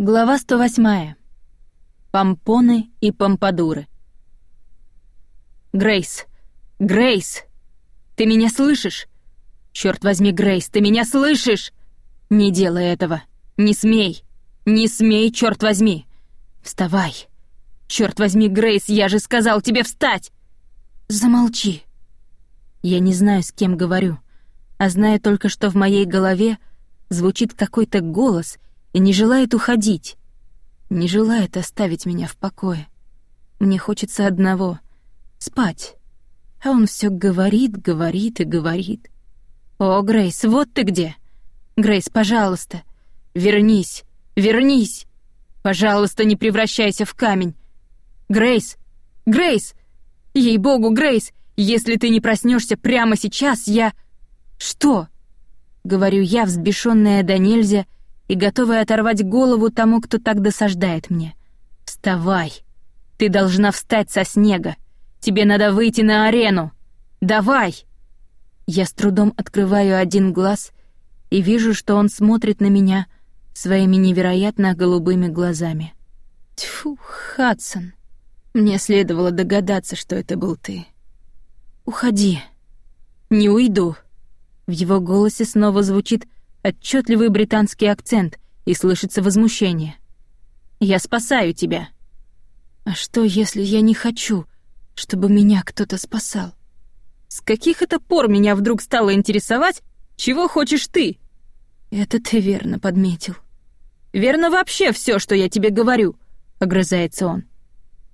Глава 108. Помпоны и помпадуры. Грейс! Грейс! Ты меня слышишь? Черт возьми, Грейс, ты меня слышишь? Не делай этого. Не смей. Не смей, черт возьми. Вставай. Черт возьми, Грейс, я же сказал тебе встать. Замолчи. Я не знаю, с кем говорю, а знаю только, что в моей голове звучит какой-то голос — и не желает уходить, не желает оставить меня в покое. Мне хочется одного — спать. А он все говорит, говорит и говорит. «О, Грейс, вот ты где! Грейс, пожалуйста, вернись, вернись! Пожалуйста, не превращайся в камень! Грейс, Грейс! Ей-богу, Грейс, если ты не проснешься прямо сейчас, я... Что? Говорю я, взбешенная до нельзя, и готовая оторвать голову тому, кто так досаждает мне. «Вставай! Ты должна встать со снега! Тебе надо выйти на арену! Давай!» Я с трудом открываю один глаз и вижу, что он смотрит на меня своими невероятно голубыми глазами. Тьфу, Хадсон, мне следовало догадаться, что это был ты. Уходи. Не уйду. В его голосе снова звучит отчетливый британский акцент и слышится возмущение. «Я спасаю тебя». «А что, если я не хочу, чтобы меня кто-то спасал?» «С каких это пор меня вдруг стало интересовать, чего хочешь ты?» «Это ты верно подметил». «Верно вообще все, что я тебе говорю», — огрызается он.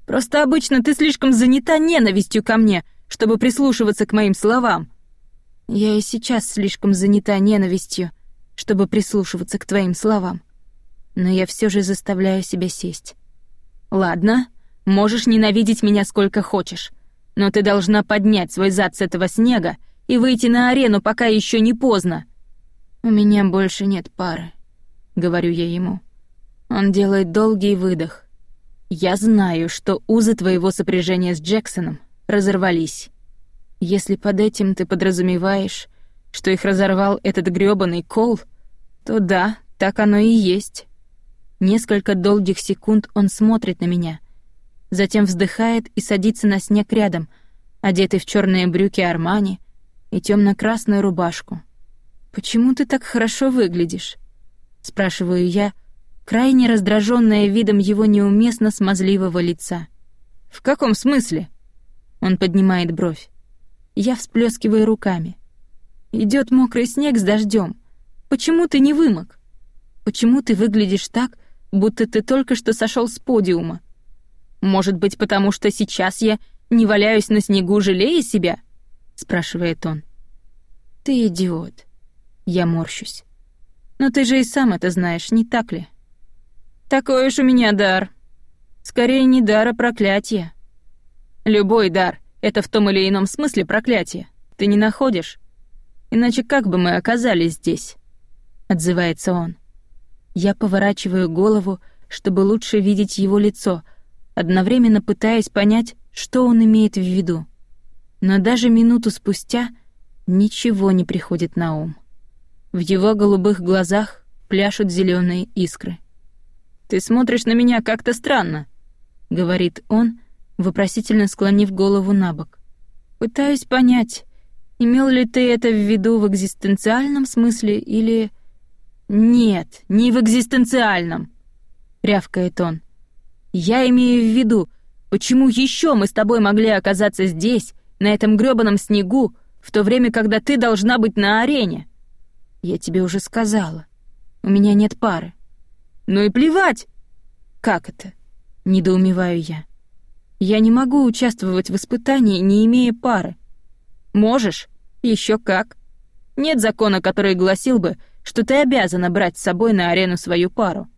«Просто обычно ты слишком занята ненавистью ко мне, чтобы прислушиваться к моим словам». «Я и сейчас слишком занята ненавистью», чтобы прислушиваться к твоим словам. Но я все же заставляю себя сесть. Ладно, можешь ненавидеть меня сколько хочешь, но ты должна поднять свой зад с этого снега и выйти на арену, пока еще не поздно. У меня больше нет пары, говорю я ему. Он делает долгий выдох. Я знаю, что узы твоего сопряжения с Джексоном разорвались. Если под этим ты подразумеваешь, что их разорвал этот грёбаный Кол, то да, так оно и есть. Несколько долгих секунд он смотрит на меня, затем вздыхает и садится на снег рядом, одетый в черные брюки Армани и темно красную рубашку. «Почему ты так хорошо выглядишь?» — спрашиваю я, крайне раздраженная видом его неуместно смазливого лица. «В каком смысле?» Он поднимает бровь. Я всплескиваю руками. Идет мокрый снег с дождем. Почему ты не вымок? Почему ты выглядишь так, будто ты только что сошел с подиума? Может быть, потому что сейчас я не валяюсь на снегу, жалея себя? спрашивает он. Ты идиот. Я морщусь. Но ты же и сам это знаешь, не так ли? Такой уж у меня дар. Скорее не дар, а проклятие. Любой дар — это в том или ином смысле проклятие. Ты не находишь? Иначе как бы мы оказались здесь? Отзывается он. Я поворачиваю голову, чтобы лучше видеть его лицо, одновременно пытаясь понять, что он имеет в виду. Но даже минуту спустя ничего не приходит на ум. В его голубых глазах пляшут зеленые искры. «Ты смотришь на меня как-то странно», — говорит он, вопросительно склонив голову на бок. «Пытаюсь понять, имел ли ты это в виду в экзистенциальном смысле или...» «Нет, не в экзистенциальном», — рявкает он. «Я имею в виду, почему еще мы с тобой могли оказаться здесь, на этом грёбаном снегу, в то время, когда ты должна быть на арене?» «Я тебе уже сказала. У меня нет пары». «Ну и плевать!» «Как это?» — недоумеваю я. «Я не могу участвовать в испытании, не имея пары». «Можешь? Еще как. Нет закона, который гласил бы, что ты обязана брать с собой на арену свою пару.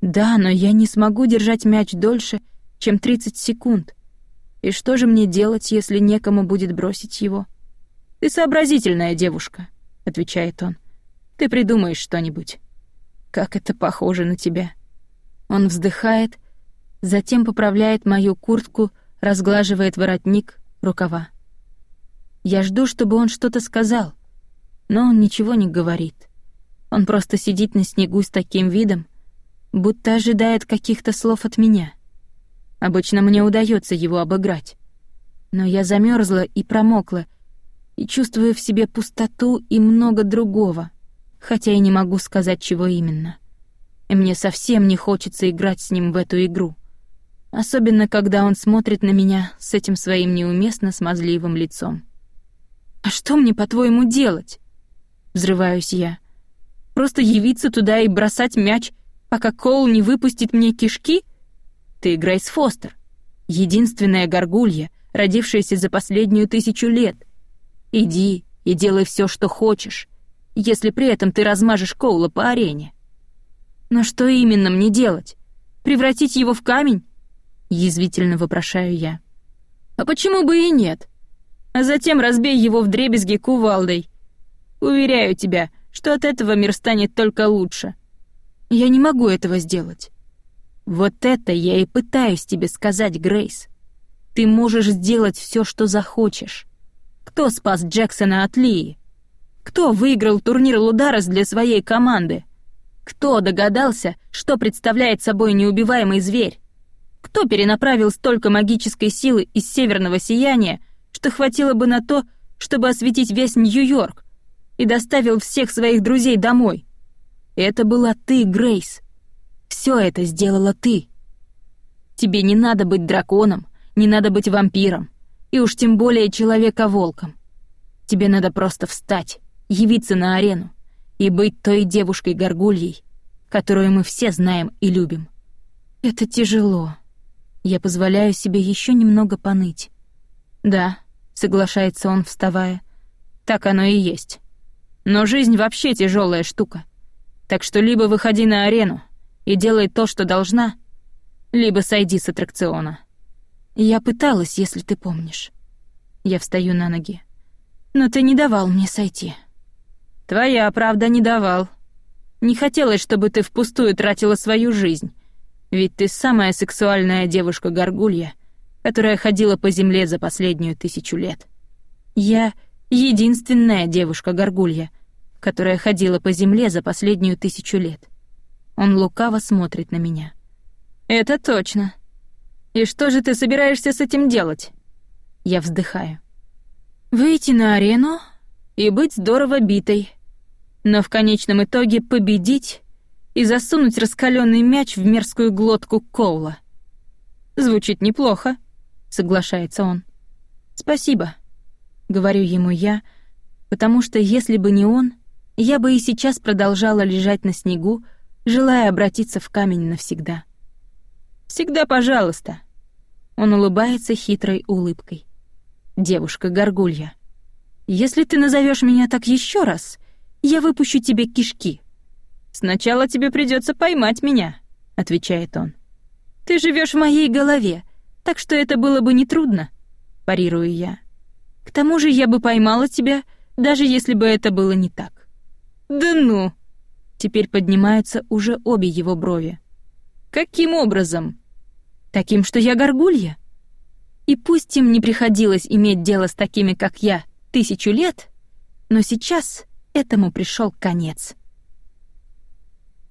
Да, но я не смогу держать мяч дольше, чем 30 секунд. И что же мне делать, если некому будет бросить его? Ты сообразительная девушка, отвечает он. Ты придумаешь что-нибудь. Как это похоже на тебя. Он вздыхает, затем поправляет мою куртку, разглаживает воротник, рукава. Я жду, чтобы он что-то сказал, но он ничего не говорит. Он просто сидит на снегу с таким видом, будто ожидает каких-то слов от меня. Обычно мне удается его обыграть. Но я замерзла и промокла, и чувствую в себе пустоту и много другого, хотя и не могу сказать, чего именно. И мне совсем не хочется играть с ним в эту игру. Особенно, когда он смотрит на меня с этим своим неуместно смазливым лицом. «А что мне, по-твоему, делать?» Взрываюсь я. «Просто явиться туда и бросать мяч, пока Коул не выпустит мне кишки? Ты Грейс Фостер, единственная горгулья, родившаяся за последнюю тысячу лет. Иди и делай все, что хочешь, если при этом ты размажешь Коула по арене. Но что именно мне делать? Превратить его в камень? Язвительно вопрошаю я. А почему бы и нет? А затем разбей его в дребезги кувалдой. Уверяю тебя, что от этого мир станет только лучше. Я не могу этого сделать. Вот это я и пытаюсь тебе сказать, Грейс. Ты можешь сделать все, что захочешь. Кто спас Джексона от Лии? Кто выиграл турнир Лударос для своей команды? Кто догадался, что представляет собой неубиваемый зверь? Кто перенаправил столько магической силы из северного сияния, что хватило бы на то, чтобы осветить весь Нью-Йорк, и доставил всех своих друзей домой? Это была ты, Грейс. Все это сделала ты. Тебе не надо быть драконом, не надо быть вампиром, и уж тем более человека-волком. Тебе надо просто встать, явиться на арену и быть той девушкой-горгульей, которую мы все знаем и любим. Это тяжело. Я позволяю себе еще немного поныть. Да, соглашается он, вставая. Так оно и есть. Но жизнь вообще тяжелая штука. Так что либо выходи на арену и делай то, что должна, либо сойди с аттракциона. Я пыталась, если ты помнишь. Я встаю на ноги. Но ты не давал мне сойти. Твоя правда не давал. Не хотелось, чтобы ты впустую тратила свою жизнь. Ведь ты самая сексуальная девушка-горгулья, которая ходила по земле за последнюю тысячу лет. Я единственная девушка-горгулья, которая ходила по земле за последнюю тысячу лет. Он лукаво смотрит на меня. «Это точно. И что же ты собираешься с этим делать?» Я вздыхаю. «Выйти на арену и быть здорово битой. Но в конечном итоге победить и засунуть раскаленный мяч в мерзкую глотку Коула. Звучит неплохо, соглашается он. Спасибо, говорю ему я, потому что если бы не он, я бы и сейчас продолжала лежать на снегу, желая обратиться в камень навсегда. Всегда пожалуйста. Он улыбается хитрой улыбкой. Девушка-горгулья. Если ты назовешь меня так еще раз, я выпущу тебе кишки. Сначала тебе придется поймать меня, отвечает он. Ты живешь в моей голове, так что это было бы нетрудно, парирую я. К тому же я бы поймала тебя, даже если бы это было не так. Да ну. Теперь поднимаются уже обе его брови. Каким образом? Таким, что я горгулья. И пусть им не приходилось иметь дело с такими, как я, тысячу лет, но сейчас этому пришел конец.